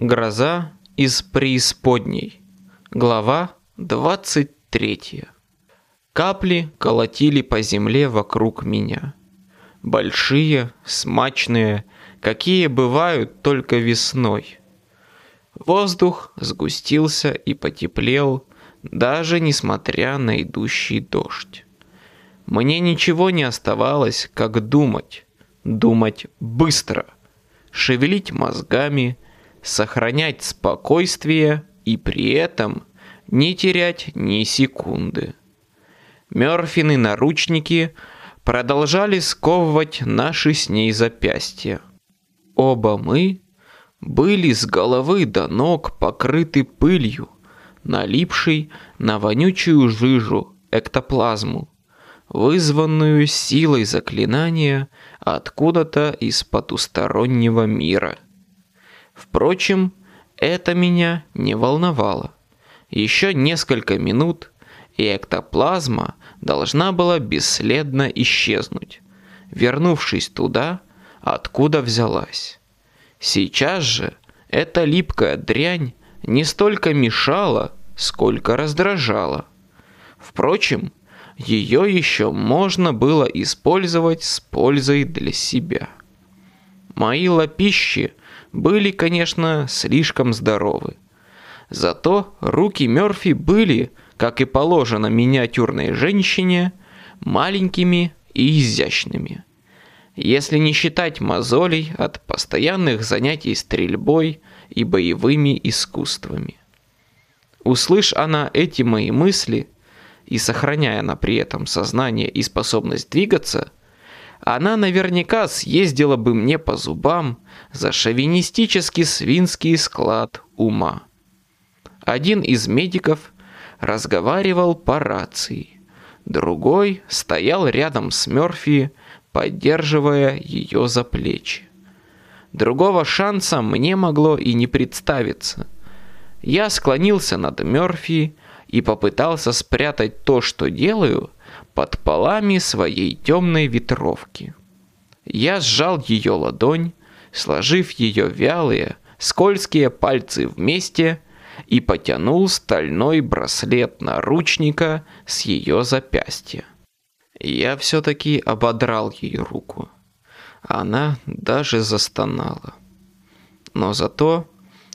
Гроза из преисподней. Глава 23. Капли колотили по земле вокруг меня. Большие, смачные, какие бывают только весной. Воздух сгустился и потеплел, даже несмотря на идущий дождь. Мне ничего не оставалось, как думать. Думать быстро. Шевелить мозгами, сохранять спокойствие и при этом не терять ни секунды. Мёрфины наручники продолжали сковывать наши с ней запястья. Оба мы были с головы до ног покрыты пылью, налипшей на вонючую жижу, эктоплазму, вызванную силой заклинания откуда-то из потустороннего мира. Впрочем, это меня не волновало. Еще несколько минут, и эктоплазма должна была бесследно исчезнуть, вернувшись туда, откуда взялась. Сейчас же эта липкая дрянь не столько мешала, сколько раздражала. Впрочем, ее еще можно было использовать с пользой для себя. Мои лапищи были, конечно, слишком здоровы. Зато руки Мёрфи были, как и положено миниатюрной женщине, маленькими и изящными. Если не считать мозолей от постоянных занятий стрельбой и боевыми искусствами. Услышь она эти мои мысли, и сохраняя она при этом сознание и способность двигаться – она наверняка съездила бы мне по зубам за шовинистический свинский склад ума. Один из медиков разговаривал по рации, другой стоял рядом с Мёрфи, поддерживая ее за плечи. Другого шанса мне могло и не представиться. Я склонился над Мёрфи и попытался спрятать то, что делаю, под полами своей темной ветровки. Я сжал ее ладонь, сложив ее вялые, скользкие пальцы вместе и потянул стальной браслет наручника с ее запястья. Я все-таки ободрал ее руку. Она даже застонала. Но зато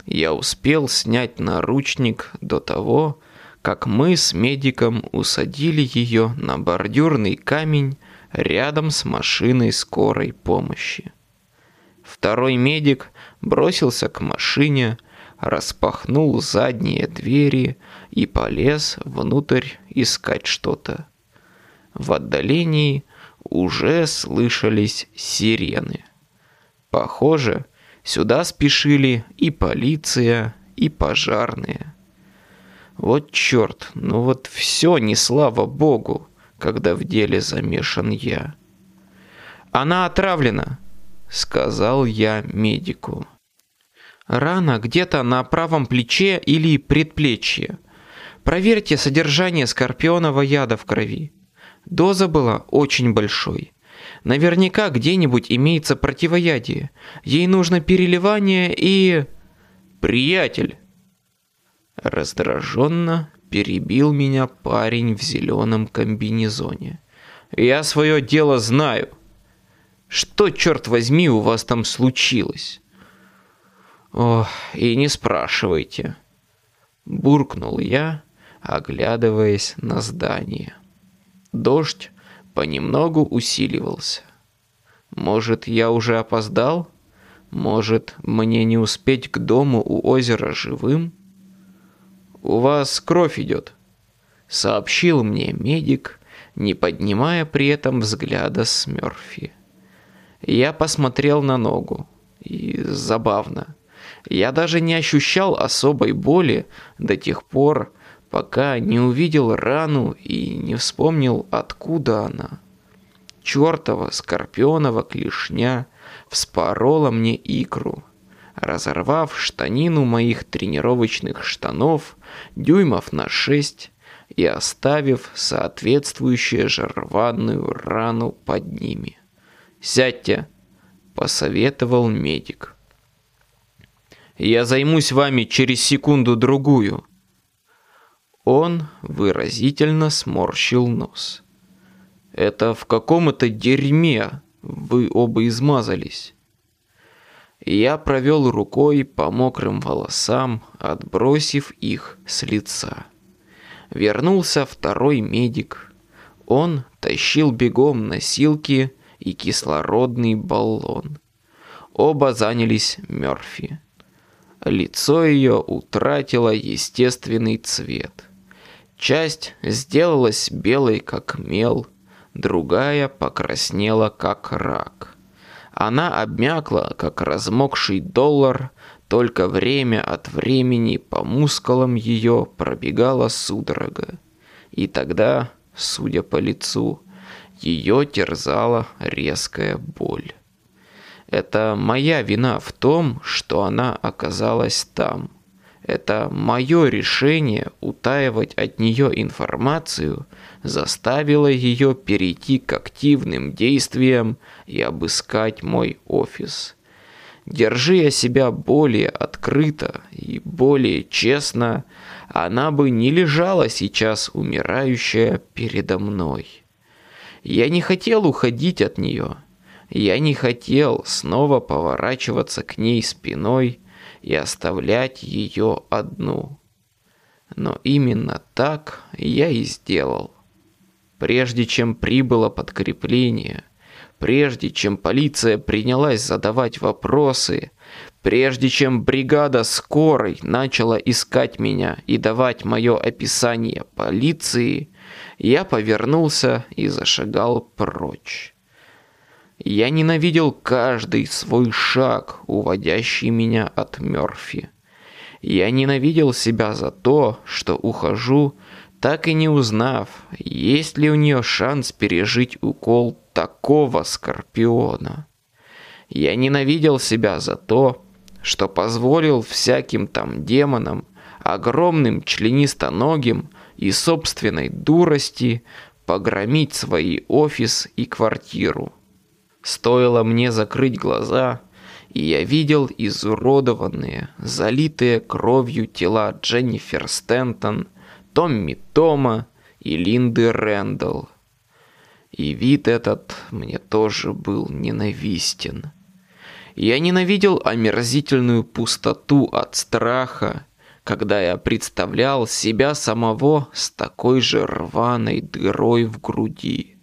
я успел снять наручник до того, как мы с медиком усадили ее на бордюрный камень рядом с машиной скорой помощи. Второй медик бросился к машине, распахнул задние двери и полез внутрь искать что-то. В отдалении уже слышались сирены. Похоже, сюда спешили и полиция, и пожарные. Вот черт, ну вот все не слава богу, когда в деле замешан я. Она отравлена, сказал я медику. Рана где-то на правом плече или предплечье. Проверьте содержание скорпионового яда в крови. Доза была очень большой. Наверняка где-нибудь имеется противоядие. Ей нужно переливание и... Приятель, Раздраженно перебил меня парень в зеленом комбинезоне. «Я свое дело знаю. Что, черт возьми, у вас там случилось?» «Ох, и не спрашивайте», — буркнул я, оглядываясь на здание. Дождь понемногу усиливался. Может, я уже опоздал? Может, мне не успеть к дому у озера живым? «У вас кровь идет», — сообщил мне медик, не поднимая при этом взгляда с Мёрфи. Я посмотрел на ногу. И забавно. Я даже не ощущал особой боли до тех пор, пока не увидел рану и не вспомнил, откуда она. Чёртова скорпионова клешня вспорола мне икру, разорвав штанину моих тренировочных штанов дюймов на шесть и оставив соответствующую же рану под ними. «Сядьте!» – посоветовал медик. Я займусь вами через секунду-другую». Он выразительно сморщил нос. «Это в каком-то дерьме вы оба измазались». Я провел рукой по мокрым волосам, отбросив их с лица. Вернулся второй медик. Он тащил бегом носилки и кислородный баллон. Оба занялись Мёрфи. Лицо ее утратило естественный цвет. Часть сделалась белой, как мел, другая покраснела, как рак. Она обмякла, как размокший доллар, только время от времени по мускулам ее пробегала судорога. И тогда, судя по лицу, ее терзала резкая боль. Это моя вина в том, что она оказалась там. Это мое решение утаивать от нее информацию заставило ее перейти к активным действиям и обыскать мой офис. Держи я себя более открыто и более честно, она бы не лежала сейчас умирающая передо мной. Я не хотел уходить от нее. Я не хотел снова поворачиваться к ней спиной и оставлять ее одну. Но именно так я и сделал. Прежде чем прибыло подкрепление, прежде чем полиция принялась задавать вопросы, прежде чем бригада скорой начала искать меня и давать мое описание полиции, я повернулся и зашагал прочь. Я ненавидел каждый свой шаг, уводящий меня от Мёрфи. Я ненавидел себя за то, что ухожу, так и не узнав, есть ли у нее шанс пережить укол такого скорпиона. Я ненавидел себя за то, что позволил всяким там демонам, огромным членистоногим и собственной дурости погромить свой офис и квартиру. Стоило мне закрыть глаза, и я видел изуродованные, залитые кровью тела Дженнифер Стентон, Томми Тома и Линды Рэндалл. И вид этот мне тоже был ненавистен. Я ненавидел омерзительную пустоту от страха, когда я представлял себя самого с такой же рваной дырой в груди.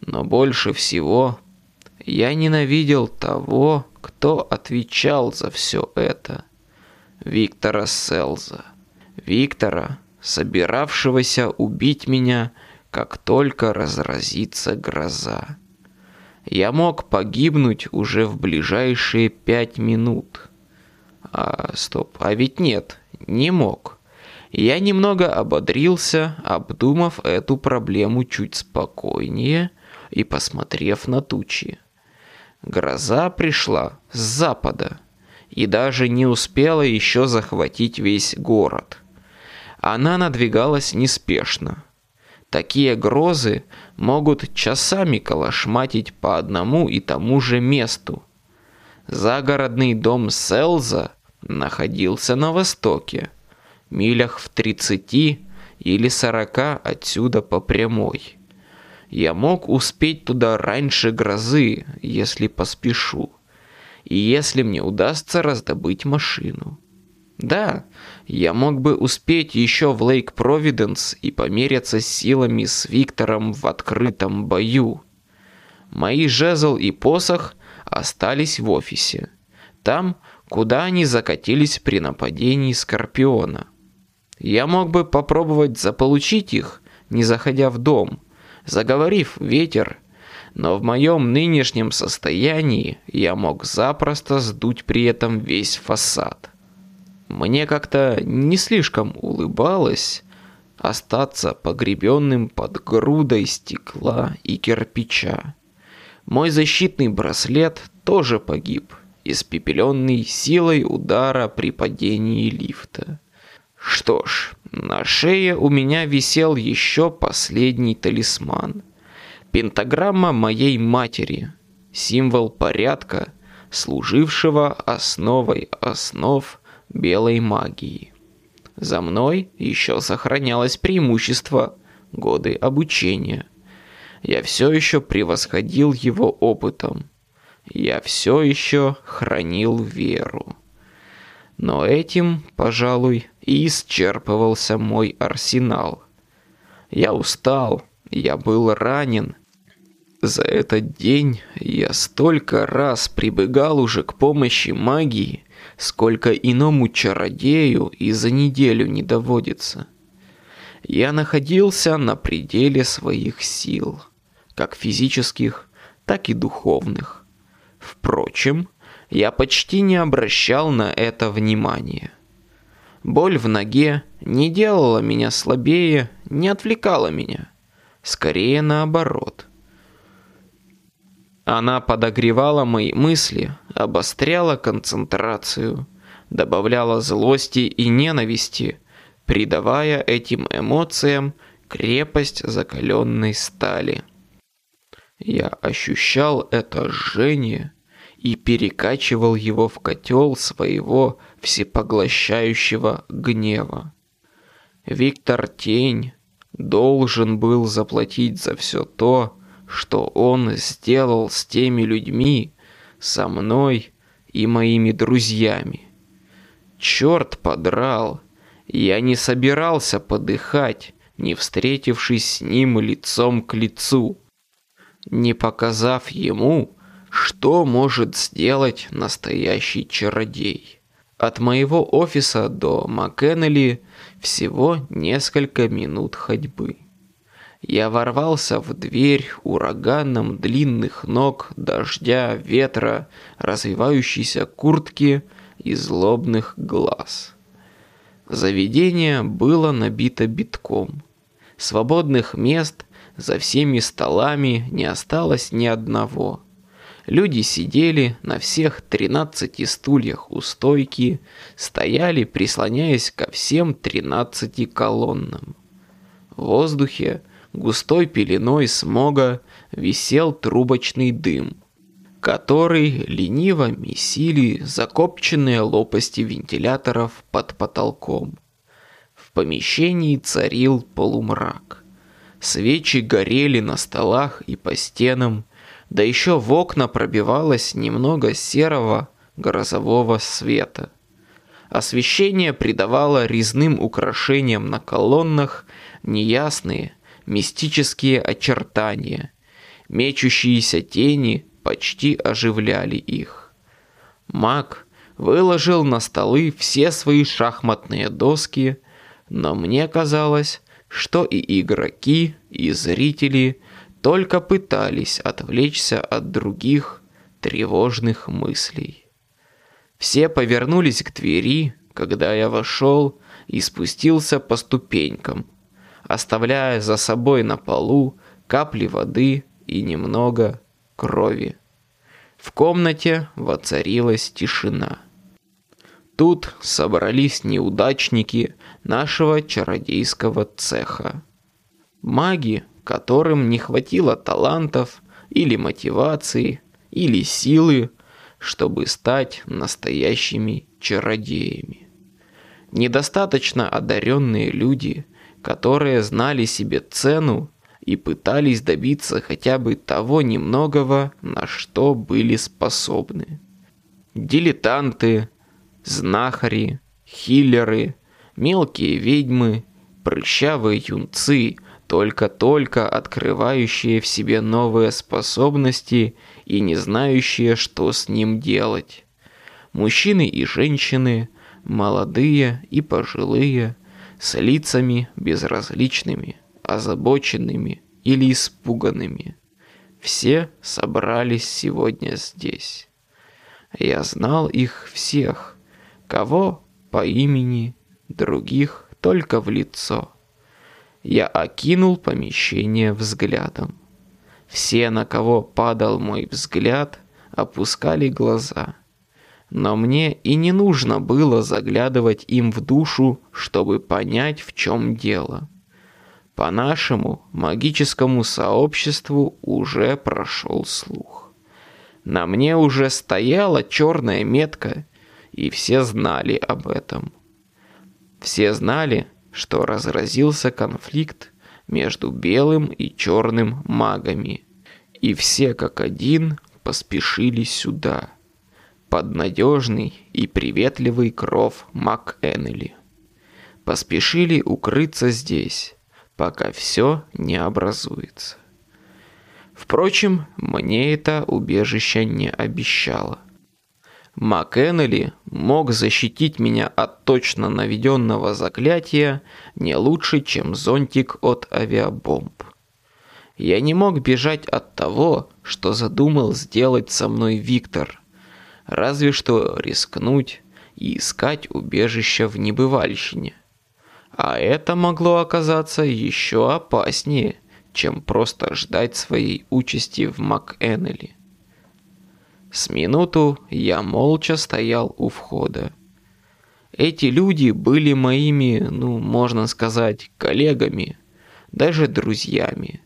Но больше всего я ненавидел того, кто отвечал за все это. Виктора Селза. Виктора, собиравшегося убить меня, как только разразится гроза. Я мог погибнуть уже в ближайшие пять минут. А, стоп, а ведь нет, не мог. Я немного ободрился, обдумав эту проблему чуть спокойнее и посмотрев на тучи. Гроза пришла с запада и даже не успела еще захватить весь город. Она надвигалась неспешно. Такие грозы могут часами колошматить по одному и тому же месту. Загородный дом Селза находился на востоке, милях в 30 или 40 отсюда по прямой. Я мог успеть туда раньше грозы, если поспешу. И если мне удастся раздобыть машину. Да, я мог бы успеть еще в Лейк Провиденс и померяться силами с Виктором в открытом бою. Мои жезл и посох остались в офисе. Там, куда они закатились при нападении Скорпиона. Я мог бы попробовать заполучить их, не заходя в дом – заговорив ветер, но в моем нынешнем состоянии я мог запросто сдуть при этом весь фасад. Мне как-то не слишком улыбалось остаться погребенным под грудой стекла и кирпича. Мой защитный браслет тоже погиб, испепеленный силой удара при падении лифта. Что ж, на шее у меня висел еще последний талисман. Пентаграмма моей матери. Символ порядка, служившего основой основ белой магии. За мной еще сохранялось преимущество годы обучения. Я все еще превосходил его опытом. Я все еще хранил веру. Но этим, пожалуй, и исчерпывался мой арсенал. Я устал, я был ранен. За этот день я столько раз прибегал уже к помощи магии, сколько иному чародею и за неделю не доводится. Я находился на пределе своих сил, как физических, так и духовных. Впрочем, я почти не обращал на это внимания. Боль в ноге не делала меня слабее, не отвлекала меня. Скорее наоборот. Она подогревала мои мысли, обостряла концентрацию, добавляла злости и ненависти, придавая этим эмоциям крепость закаленной стали. Я ощущал это жжение и перекачивал его в котел своего всепоглощающего гнева. Виктор Тень должен был заплатить за все то, что он сделал с теми людьми, со мной и моими друзьями. Черт подрал, я не собирался подыхать, не встретившись с ним лицом к лицу, не показав ему, что может сделать настоящий чародей. От моего офиса до МакКеннелли всего несколько минут ходьбы. Я ворвался в дверь ураганом длинных ног, дождя, ветра, развивающейся куртки и злобных глаз. Заведение было набито битком. Свободных мест за всеми столами не осталось ни одного – Люди сидели на всех тринадцати стульях у стойки, стояли, прислоняясь ко всем тринадцати колоннам. В воздухе густой пеленой смога висел трубочный дым, который лениво месили закопченные лопасти вентиляторов под потолком. В помещении царил полумрак. Свечи горели на столах и по стенам, да еще в окна пробивалось немного серого грозового света. Освещение придавало резным украшениям на колоннах неясные, мистические очертания. Мечущиеся тени почти оживляли их. Маг выложил на столы все свои шахматные доски, но мне казалось, что и игроки, и зрители только пытались отвлечься от других тревожных мыслей. Все повернулись к двери, когда я вошел и спустился по ступенькам, оставляя за собой на полу капли воды и немного крови. В комнате воцарилась тишина. Тут собрались неудачники нашего чародейского цеха. Маги, которым не хватило талантов или мотивации, или силы, чтобы стать настоящими чародеями. Недостаточно одаренные люди, которые знали себе цену и пытались добиться хотя бы того немногого, на что были способны. Дилетанты, знахари, хиллеры, мелкие ведьмы, прыщавые юнцы, только-только открывающие в себе новые способности и не знающие, что с ним делать. Мужчины и женщины, молодые и пожилые, с лицами безразличными, озабоченными или испуганными. Все собрались сегодня здесь. Я знал их всех, кого по имени, других только в лицо. Я окинул помещение взглядом. Все, на кого падал мой взгляд, опускали глаза. Но мне и не нужно было заглядывать им в душу, чтобы понять, в чем дело. По нашему магическому сообществу уже прошел слух. На мне уже стояла черная метка, и все знали об этом. Все знали, что разразился конфликт между белым и черным магами, и все как один поспешили сюда, под надежный и приветливый кров МакЭннели. Поспешили укрыться здесь, пока все не образуется. Впрочем, мне это убежище не обещало. МакЭннели мог защитить меня от точно наведенного заклятия не лучше, чем зонтик от авиабомб. Я не мог бежать от того, что задумал сделать со мной Виктор. Разве что рискнуть и искать убежище в небывальщине. А это могло оказаться еще опаснее, чем просто ждать своей участи в МакЭннели. С минуту я молча стоял у входа. Эти люди были моими, ну, можно сказать, коллегами, даже друзьями.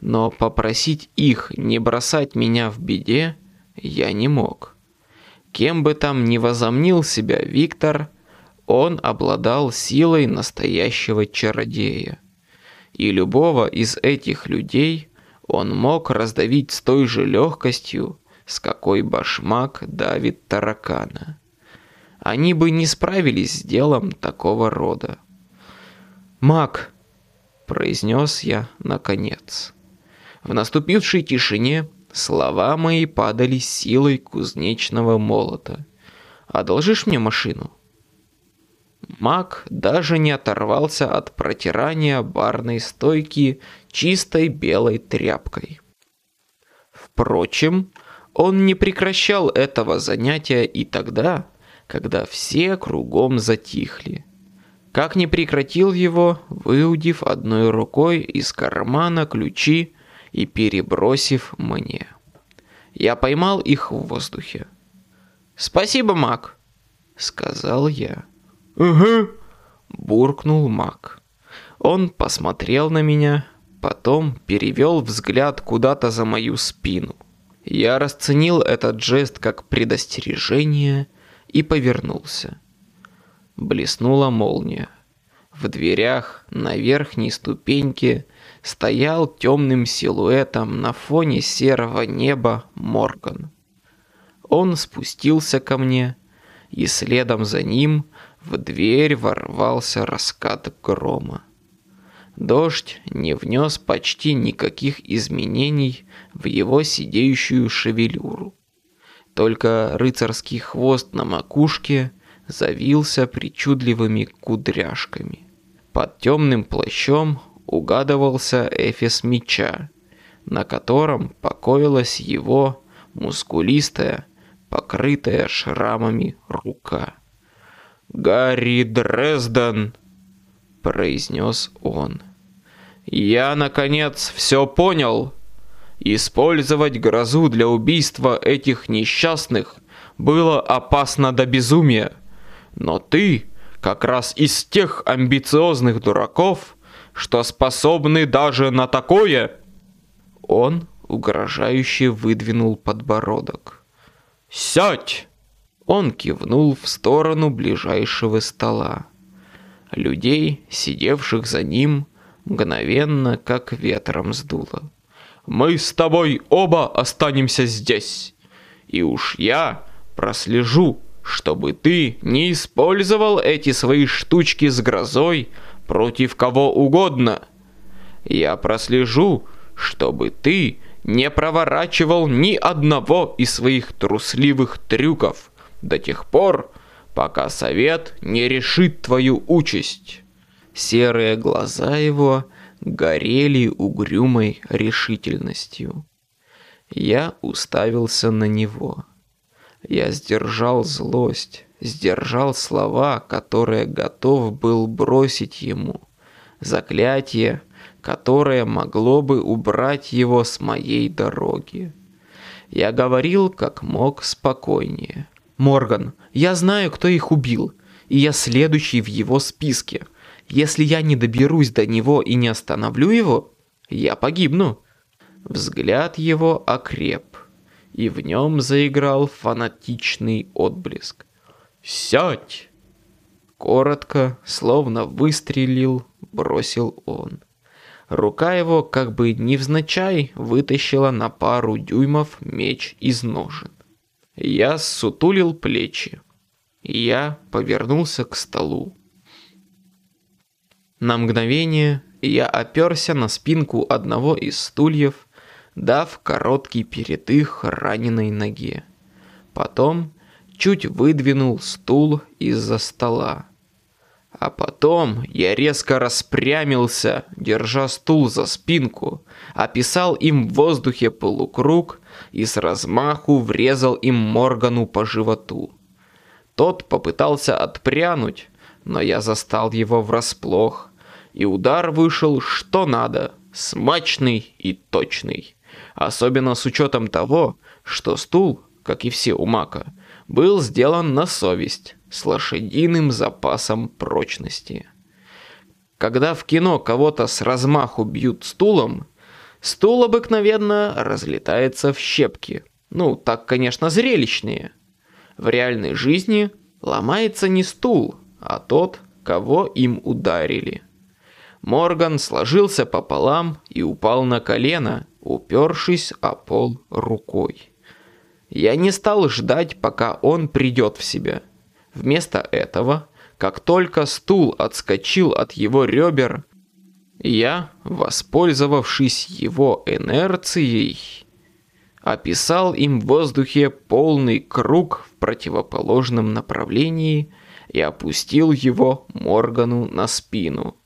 Но попросить их не бросать меня в беде я не мог. Кем бы там ни возомнил себя Виктор, он обладал силой настоящего чародея. И любого из этих людей он мог раздавить с той же легкостью, с какой башмак давит таракана. Они бы не справились с делом такого рода. «Маг!» – произнес я наконец. В наступившей тишине слова мои падали силой кузнечного молота. «Одолжишь мне машину?» Маг даже не оторвался от протирания барной стойки чистой белой тряпкой. Впрочем, он не прекращал этого занятия и тогда, когда все кругом затихли. Как не прекратил его, выудив одной рукой из кармана ключи и перебросив мне. Я поймал их в воздухе. «Спасибо, Мак», — сказал я. «Угу», — буркнул Мак. Он посмотрел на меня, потом перевел взгляд куда-то за мою спину. Я расценил этот жест как предостережение и повернулся. Блеснула молния. В дверях на верхней ступеньке стоял темным силуэтом на фоне серого неба Морган. Он спустился ко мне, и следом за ним в дверь ворвался раскат грома. Дождь не внес почти никаких изменений в его сидеющую шевелюру. Только рыцарский хвост на макушке завился причудливыми кудряшками. Под темным плащом угадывался эфес меча, на котором покоилась его мускулистая, покрытая шрамами рука. «Гарри Дрезден!» – произнес он. «Я, наконец, все понял. Использовать грозу для убийства этих несчастных было опасно до безумия. Но ты как раз из тех амбициозных дураков, что способны даже на такое!» Он угрожающе выдвинул подбородок. «Сядь!» Он кивнул в сторону ближайшего стола. Людей, сидевших за ним, мгновенно как ветром сдуло. «Мы с тобой оба останемся здесь, и уж я прослежу, чтобы ты не использовал эти свои штучки с грозой против кого угодно. Я прослежу, чтобы ты не проворачивал ни одного из своих трусливых трюков до тех пор, пока совет не решит твою участь. Серые глаза его горели угрюмой решительностью. Я уставился на него. Я сдержал злость, сдержал слова, которые готов был бросить ему. Заклятие, которое могло бы убрать его с моей дороги. Я говорил как мог спокойнее. «Морган, я знаю, кто их убил, и я следующий в его списке. Если я не доберусь до него и не остановлю его, я погибну». Взгляд его окреп, и в нем заиграл фанатичный отблеск. «Сядь!» Коротко, словно выстрелил, бросил он. Рука его, как бы невзначай, вытащила на пару дюймов меч из ножен. Я сутулил плечи. Я повернулся к столу. На мгновение я оперся на спинку одного из стульев, дав короткий передых раненой ноге. Потом чуть выдвинул стул из-за стола. А потом я резко распрямился, держа стул за спинку, описал им в воздухе полукруг и с размаху врезал им Моргану по животу. Тот попытался отпрянуть, но я застал его врасплох, и удар вышел что надо, смачный и точный. Особенно с учетом того, что стул, как и все у Мака, был сделан на совесть, с лошадиным запасом прочности. Когда в кино кого-то с размаху бьют стулом, стул обыкновенно разлетается в щепки. Ну, так, конечно, зрелищнее. В реальной жизни ломается не стул, а тот, кого им ударили. Морган сложился пополам и упал на колено, упершись о пол рукой. Я не стал ждать, пока он придет в себя. Вместо этого, как только стул отскочил от его ребер, я, воспользовавшись его инерцией, описал им в воздухе полный круг в противоположном направлении и опустил его Моргану на спину.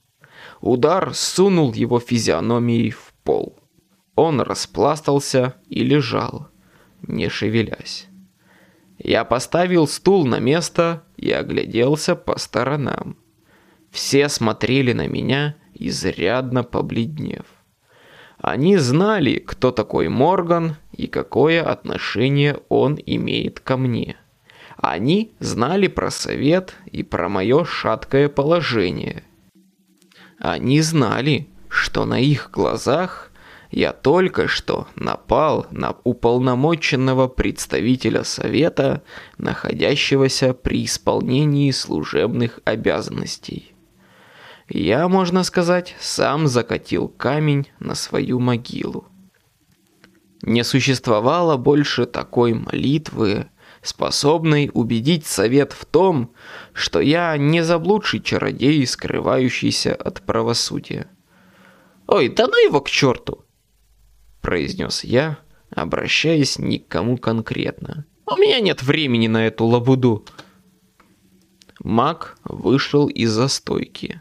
Удар сунул его физиономией в пол. Он распластался и лежал, не шевелясь. Я поставил стул на место и огляделся по сторонам. Все смотрели на меня, изрядно побледнев. Они знали, кто такой Морган и какое отношение он имеет ко мне. Они знали про совет и про мое шаткое положение. Они знали, что на их глазах я только что напал на уполномоченного представителя Совета, находящегося при исполнении служебных обязанностей. Я, можно сказать, сам закатил камень на свою могилу. Не существовало больше такой молитвы, способной убедить совет в том, что я не заблудший чародей, скрывающийся от правосудия. «Ой, да ну его к черту!» Произнес я, обращаясь ни к кому конкретно. «У меня нет времени на эту лабуду». Маг вышел из-за стойки.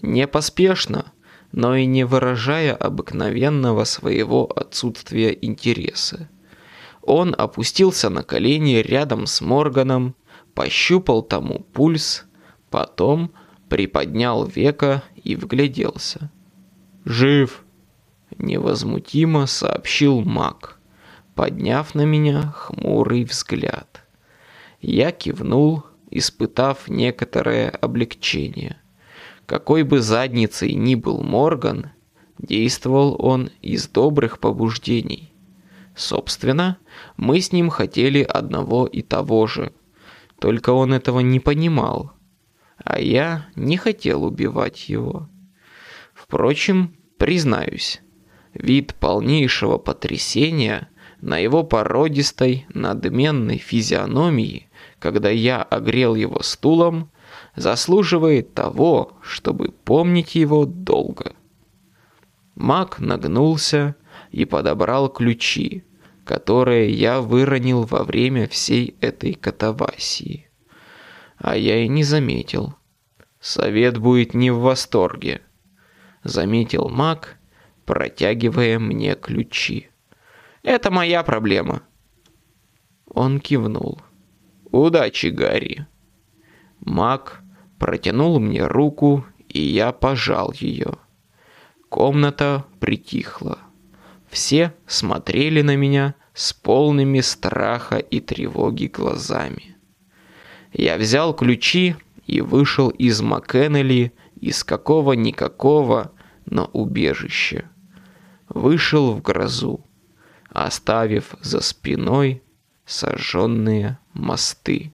Не поспешно, но и не выражая обыкновенного своего отсутствия интереса. Он опустился на колени рядом с Морганом, пощупал тому пульс, потом приподнял века и вгляделся. «Жив!» Невозмутимо сообщил маг, подняв на меня хмурый взгляд. Я кивнул, испытав некоторое облегчение. Какой бы задницей ни был Морган, действовал он из добрых побуждений. Собственно, мы с ним хотели одного и того же, только он этого не понимал, а я не хотел убивать его. Впрочем, признаюсь, Вид полнейшего потрясения на его породистой, надменной физиономии, когда я огрел его стулом, заслуживает того, чтобы помнить его долго. Маг нагнулся и подобрал ключи, которые я выронил во время всей этой катавасии. А я и не заметил. Совет будет не в восторге. Заметил маг протягивая мне ключи. «Это моя проблема». Он кивнул. «Удачи, Гарри». Мак протянул мне руку, и я пожал ее. Комната притихла. Все смотрели на меня с полными страха и тревоги глазами. Я взял ключи и вышел из Маккеннелли из какого-никакого, но убежища вышел в грозу. оставив за спиной сожженные мосты.